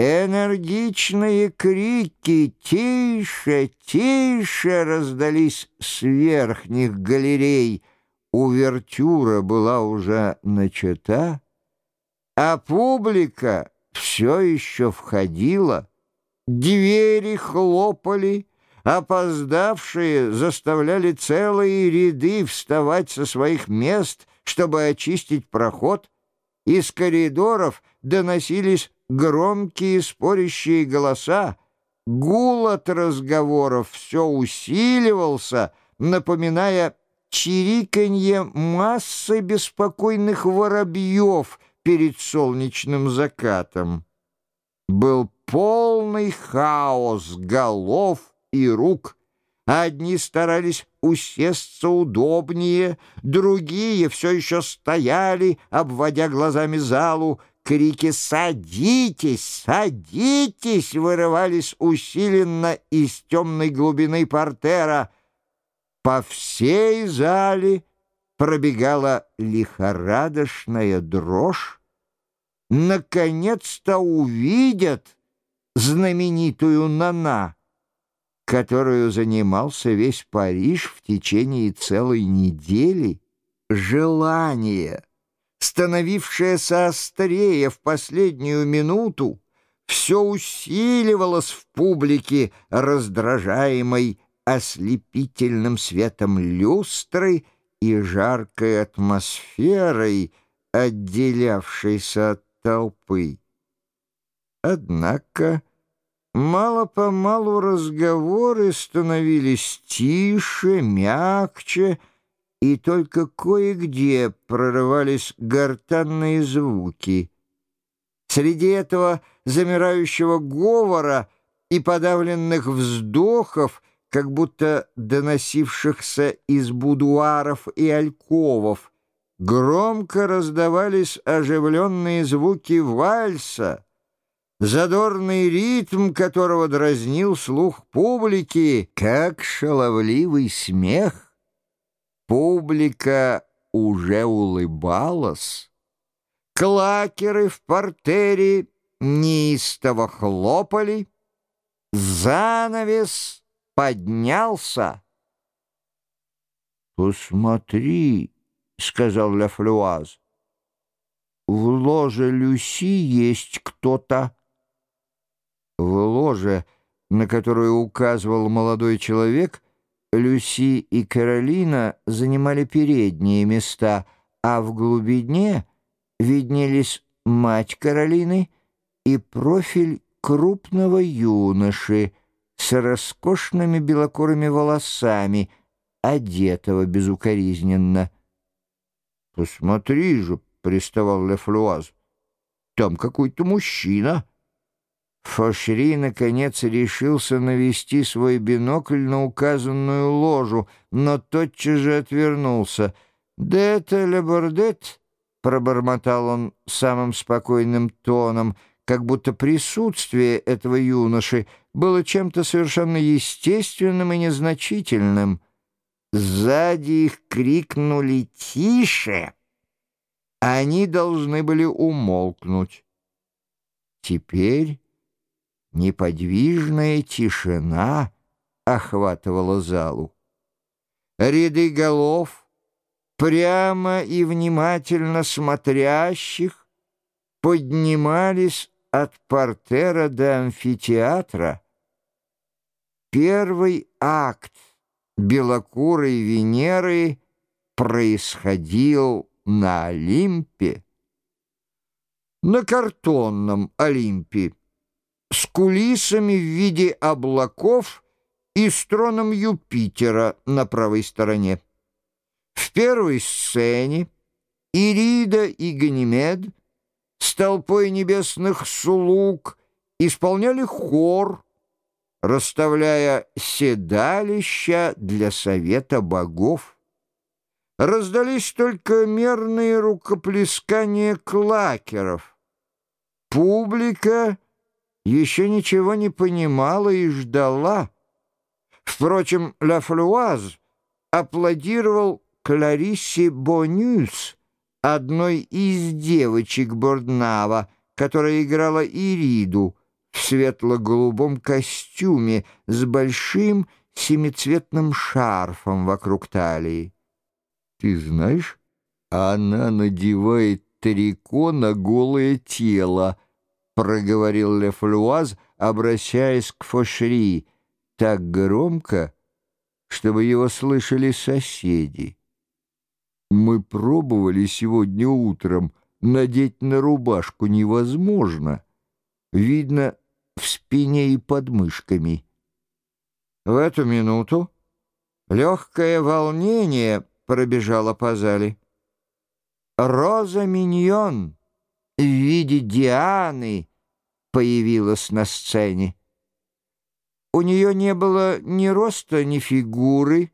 Энергичные крики «Тише! Тише!» раздались с верхних галерей. Увертюра была уже начата, а публика все еще входила. Двери хлопали, опоздавшие заставляли целые ряды вставать со своих мест, чтобы очистить проход. Из коридоров доносились громкие спорящие голоса, гул от разговоров все усиливался, напоминая чириканье массы беспокойных воробьев перед солнечным закатом. Был полный хаос голов и рук. Одни старались усесться удобнее, другие все еще стояли, обводя глазами залу, Крики «Садитесь! Садитесь!» вырывались усиленно из темной глубины портера. По всей зале пробегала лихорадочная дрожь. Наконец-то увидят знаменитую Нана, которую занимался весь Париж в течение целой недели. Желание — становившаяся острее в последнюю минуту, все усиливалось в публике, раздражаемой ослепительным светом люстры и жаркой атмосферой, отделявшейся от толпы. Однако мало-помалу разговоры становились тише, мягче, и только кое-где прорывались гортанные звуки. Среди этого замирающего говора и подавленных вздохов, как будто доносившихся из будуаров и альковов, громко раздавались оживленные звуки вальса, задорный ритм которого дразнил слух публики, как шаловливый смех. Публика уже улыбалась. Клакеры в портере неистово хлопали. Занавес поднялся. «Посмотри», — сказал Ля Флюаз, — «в ложе Люси есть кто-то». В ложе, на которую указывал молодой человек — Люси и Каролина занимали передние места, а в глубине виднелись мать Каролины и профиль крупного юноши с роскошными белокурыми волосами, одетого безукоризненно. «Посмотри же», — приставал Лефлуаз, — «там какой-то мужчина». Фошри, наконец, решился навести свой бинокль на указанную ложу, но тотчас же отвернулся. «Да это Лебордет», — пробормотал он самым спокойным тоном, как будто присутствие этого юноши было чем-то совершенно естественным и незначительным. Сзади их крикнули «Тише!» Они должны были умолкнуть. Теперь Неподвижная тишина охватывала залу. Ряды голов, прямо и внимательно смотрящих, поднимались от портера до амфитеатра. Первый акт белокурой Венеры происходил на Олимпе, на картонном Олимпе, с кулисами в виде облаков и с троном Юпитера на правой стороне. В первой сцене Ирида и Ганимед с толпой небесных слуг исполняли хор, расставляя седалища для совета богов. Раздались только мерные рукоплескания клакеров. Публика еще ничего не понимала и ждала. Впрочем, Ла Флуаз аплодировал Клариссе Бонюс, одной из девочек Борднава, которая играла Ириду, в светло-голубом костюме с большим семицветным шарфом вокруг талии. «Ты знаешь, она надевает трико на голое тело», — проговорил Лефлюаз, обращаясь к Фошри, так громко, чтобы его слышали соседи. «Мы пробовали сегодня утром, надеть на рубашку невозможно. Видно, в спине и под мышками». В эту минуту легкое волнение пробежало по зале. Роза Миньон в виде Дианы появилась на сцене. У нее не было ни роста, ни фигуры,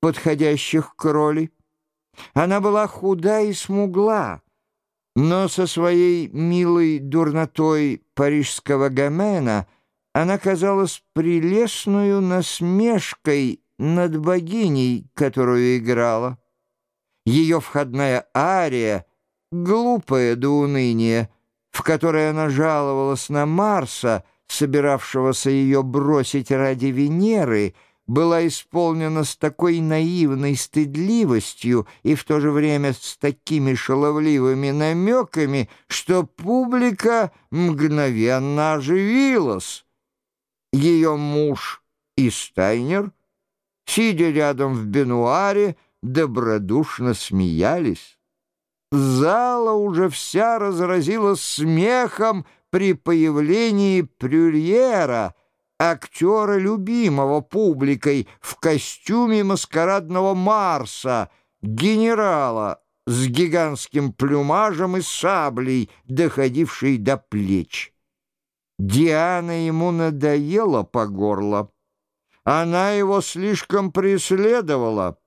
подходящих к роли. Она была худа и смугла, но со своей милой дурнотой парижского гомена она казалась прелестную насмешкой над богиней, которую играла. Ее входная ария, глупая до уныния, в которой она жаловалась на Марса, собиравшегося ее бросить ради Венеры, была исполнена с такой наивной стыдливостью и в то же время с такими шаловливыми намеками, что публика мгновенно оживилась. Ее муж и Стайнер, сидя рядом в бенуаре, добродушно смеялись. Зала уже вся разразилась смехом при появлении Прюльера, актера, любимого публикой, в костюме маскарадного Марса, генерала с гигантским плюмажем и саблей, доходившей до плеч. Диана ему надоела по горло. Она его слишком преследовала.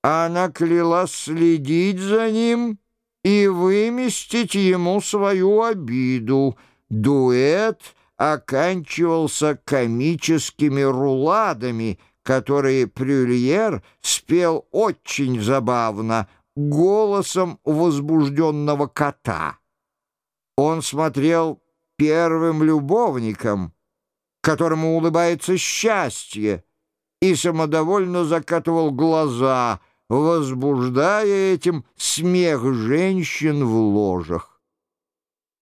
Она клялась следить за ним и выместить ему свою обиду. Дуэт оканчивался комическими руладами, которые Прюльер спел очень забавно, голосом возбужденного кота. Он смотрел первым любовником — которому улыбается счастье, и самодовольно закатывал глаза, возбуждая этим смех женщин в ложах.